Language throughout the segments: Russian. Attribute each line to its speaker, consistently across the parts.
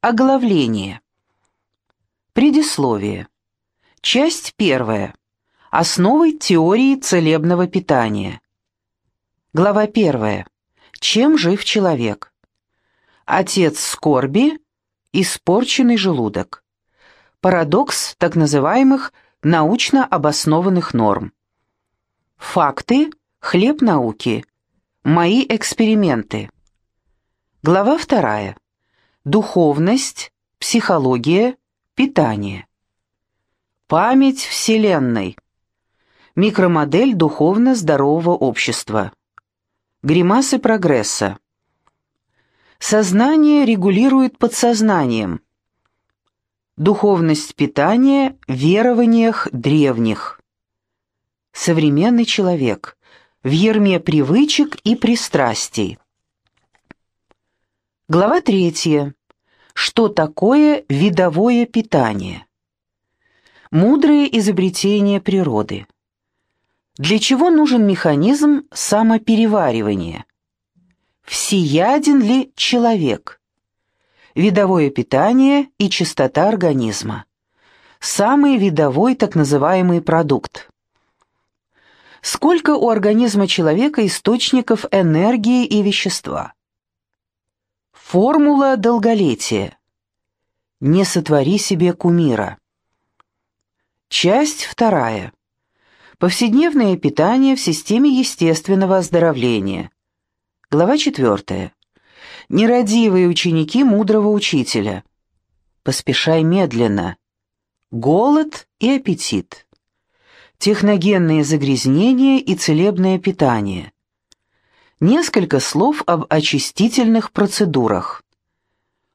Speaker 1: Оглавление. Предисловие. Часть первая. Основы теории целебного питания. Глава первая. Чем жив человек? Отец скорби, испорченный желудок. Парадокс так называемых научно обоснованных норм. Факты, хлеб науки. Мои эксперименты. Глава вторая. Духовность, психология, питание. Память Вселенной. Микромодель духовно-здорового общества. Гримасы прогресса. Сознание регулирует подсознанием. Духовность питания в верованиях древних. Современный человек в ерме привычек и пристрастий. Глава третья. Что такое видовое питание? Мудрые изобретения природы. Для чего нужен механизм самопереваривания? Всеяден ли человек? Видовое питание и чистота организма. Самый видовой так называемый продукт. Сколько у организма человека источников энергии и вещества? Формула долголетия. Не сотвори себе кумира. Часть вторая. Повседневное питание в системе естественного оздоровления. Глава четвертая. Нерадивые ученики мудрого учителя. Поспешай медленно. Голод и аппетит. Техногенные загрязнения и целебное питание. Несколько слов об очистительных процедурах.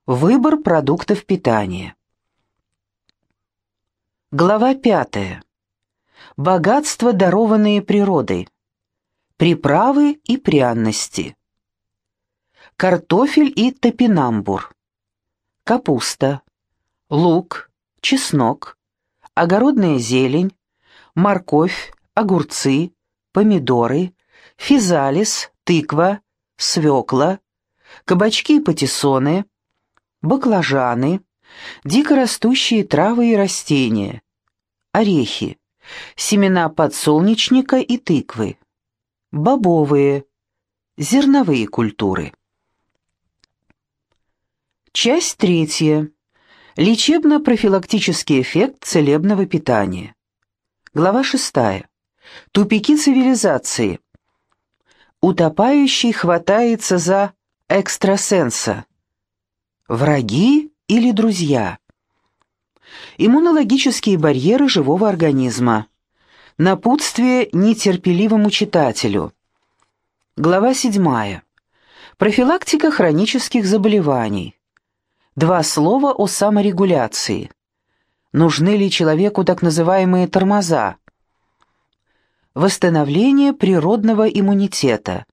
Speaker 1: Выбор продуктов питания. Глава пятая. Богатства, дарованные природой. Приправы и пряности. Картофель и топинамбур. Капуста. Лук, чеснок, огородная зелень, морковь, огурцы, помидоры, физалис, тыква, свекла, кабачки и патиссоны, баклажаны, дикорастущие травы и растения, орехи, семена подсолнечника и тыквы, бобовые, зерновые культуры. Часть третья. Лечебно-профилактический эффект целебного питания. Глава шестая. Тупики цивилизации. Утопающий хватается за экстрасенса. Враги или друзья? Иммунологические барьеры живого организма. Напутствие нетерпеливому читателю. Глава 7. Профилактика хронических заболеваний. Два слова о саморегуляции. Нужны ли человеку так называемые тормоза? Восстановление природного иммунитета.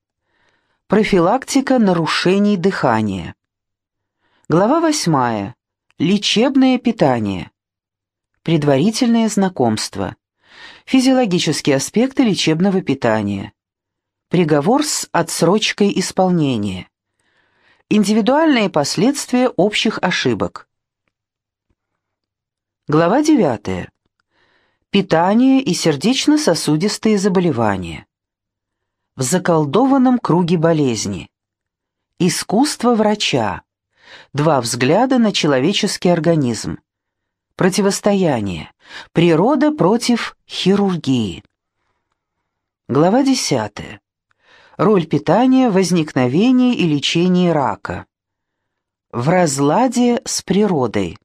Speaker 1: Профилактика нарушений дыхания. Глава 8. Лечебное питание. Предварительное знакомство. Физиологические аспекты лечебного питания. Приговор с отсрочкой исполнения. Индивидуальные последствия общих ошибок. Глава 9 питание и сердечно-сосудистые заболевания. В заколдованном круге болезни. Искусство врача. Два взгляда на человеческий организм. Противостояние. Природа против хирургии. Глава 10. Роль питания в возникновении и лечении рака. В разладе с природой.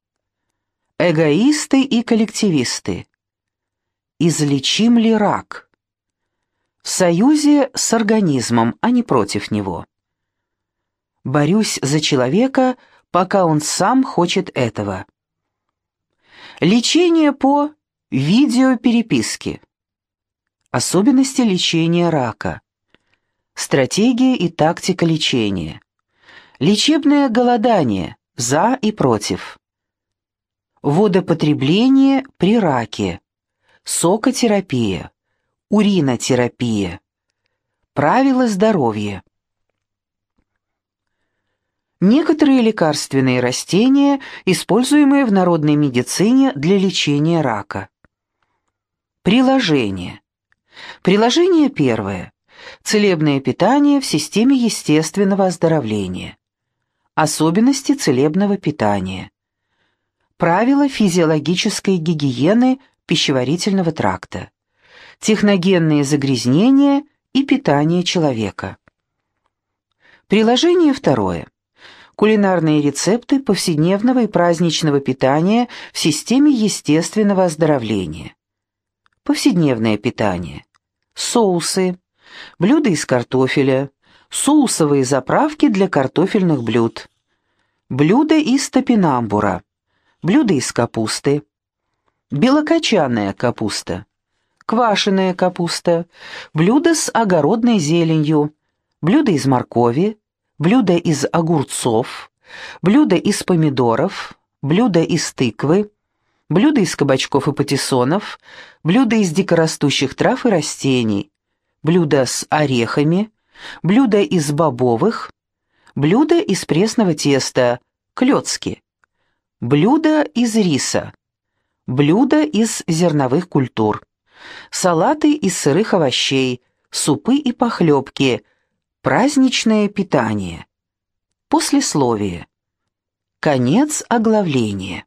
Speaker 1: Эгоисты и коллективисты. Излечим ли рак? В союзе с организмом, а не против него. Борюсь за человека, пока он сам хочет этого. Лечение по видеопереписке. Особенности лечения рака. Стратегия и тактика лечения. Лечебное голодание за и против. Водопотребление при раке сокотерапия, уринотерапия. Правила здоровья. Некоторые лекарственные растения, используемые в народной медицине для лечения рака. Приложение. Приложение первое. Целебное питание в системе естественного оздоровления. Особенности целебного питания. Правила физиологической гигиены пищеварительного тракта. Техногенные загрязнения и питание человека. Приложение второе. Кулинарные рецепты повседневного и праздничного питания в системе естественного оздоровления. Повседневное питание. Соусы. Блюда из картофеля. Соусовые заправки для картофельных блюд. Блюда из топинамбура блюда из капусты, белокочанная капуста, квашеная капуста, блюда с огородной зеленью, блюда из моркови, блюда из огурцов, блюда из помидоров, блюда из тыквы, блюда из кабачков и патиссонов, блюда из дикорастущих трав и растений, блюда с орехами, блюда из бобовых, блюда из пресного теста, клёцки, Блюда из риса. Блюда из зерновых культур. Салаты из сырых овощей, супы и похлебки. Праздничное питание. Послесловие. Конец оглавления.